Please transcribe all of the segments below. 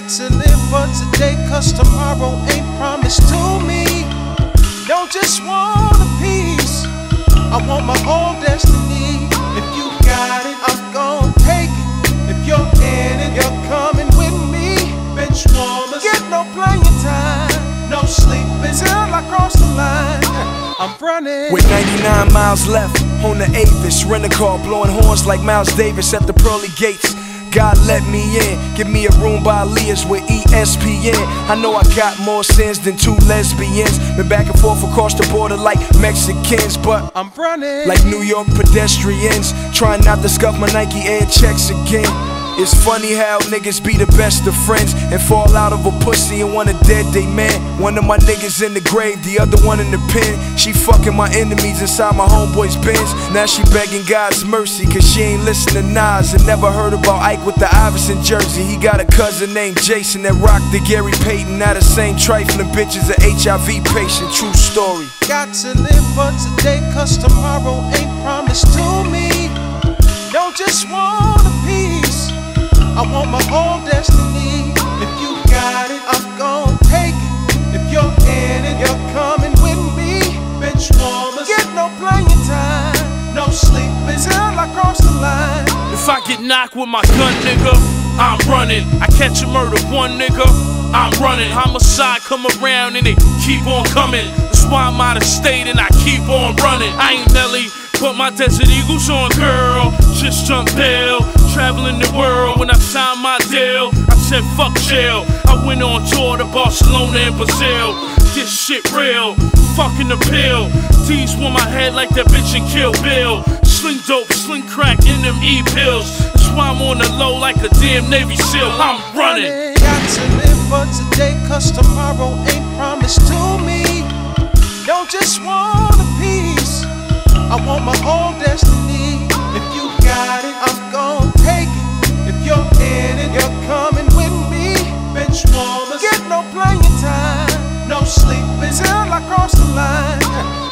Got to live for today, cause tomorrow ain't promised to me. Don't just want a piece, I want my whole destiny. If you got it, I'm gon' take it. If you're in it, you're coming with me. Bench warmers, get no playing time, no sleeping till I cross the line. I'm running. With 99 miles left on the Avis, rent a car, blowing horns like Miles Davis at the pearly gates. God let me in, give me a room by Aaliyah's with ESPN. I know I got more sins than two lesbians. Been back and forth across the border like Mexicans, but I'm running. like New York pedestrians, trying not to scuff my Nike Air checks again. It's funny how niggas be the best of friends and fall out of a pussy and want a dead day man. One of my niggas in the grave, the other one in the pen. She fucking my enemies inside my homeboy's Benz. Now she begging God's mercy cause she ain't listen to Nas and never heard about Ike with the Iverson jersey. He got a cousin named Jason that rocked the Gary Payton. Now the same trifling bitch is a HIV patient. True story. Got to live for today, cause tomorrow ain't promised to me. Don't just want Whole destiny. If you got it, I'm gon' take it. If you're in it, you're coming with me. Bench warmers, get no playing time, no sleeping till I cross the line. If I get knocked with my gun, nigga, I'm running. I catch a murder, one nigga, I'm running. Homicide come around and they keep on coming. That's why I'm out of state and I keep on running. I ain't Nelly, put my Desert Eagles on, girl. Just jump bail, traveling the world. When I signed my deal, I said fuck jail. I went on tour to Barcelona and Brazil. This shit real, fucking the pill. D's want my head like that bitch in Kill Bill. Sling dope, sling crack in them E pills. That's why I'm on the low like a damn Navy SEAL. I'm running. Got to live for today, cause tomorrow ain't promised to me. Don't just want no playing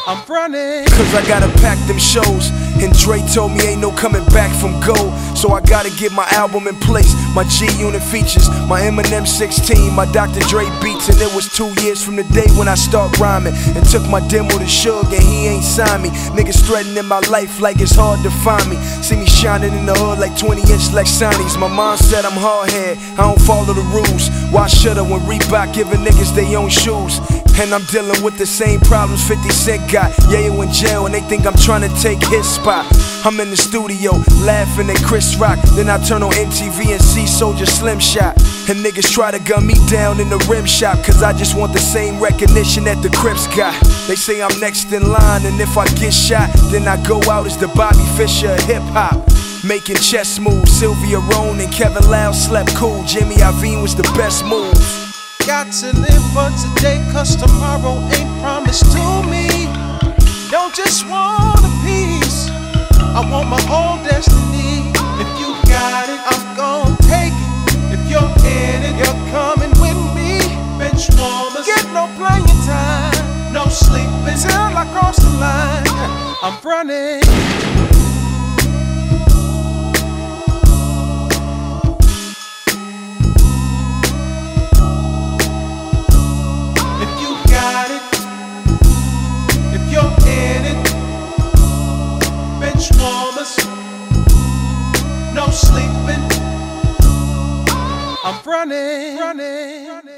I'm running. Cause I gotta pack them shows. And Dre told me ain't no coming back from gold. So I gotta get my album in place. My G unit features, my Eminem 16, my Dr. Dre beats. And it was two years from the day when I start rhyming. And took my demo to Suge and he ain't signed me. Niggas threatening my life like it's hard to find me. See me shining in the hood like 20 inch Lexanis. My mom said I'm hard head, I don't follow the rules. Why should I when Reebok giving niggas they own shoes? And I'm dealing with the same problems 50 Cent got. Yeah, you in jail and they think I'm trying to take his spot. I'm in the studio laughing at Chris Rock. Then I turn on MTV and see Soulja Slim Shot. And niggas try to gun me down in the rim shop. Cause I just want the same recognition that the Crips got. They say I'm next in line, and if I get shot, then I go out as the Bobby Fischer of hip hop. Making chess moves, Sylvia Rhone and Kevin Loud slept cool. Jimmy Iovine was the best move. Got to live for today, cause tomorrow ain't promised to me. Don't just want a piece, I want my whole destiny. If you got it, I'm gonna take it. If you're in it, you're coming with me. Bench warmers, get no playing time, no sleeping till I cross the line. I'm running. No sleeping. I'm running, running.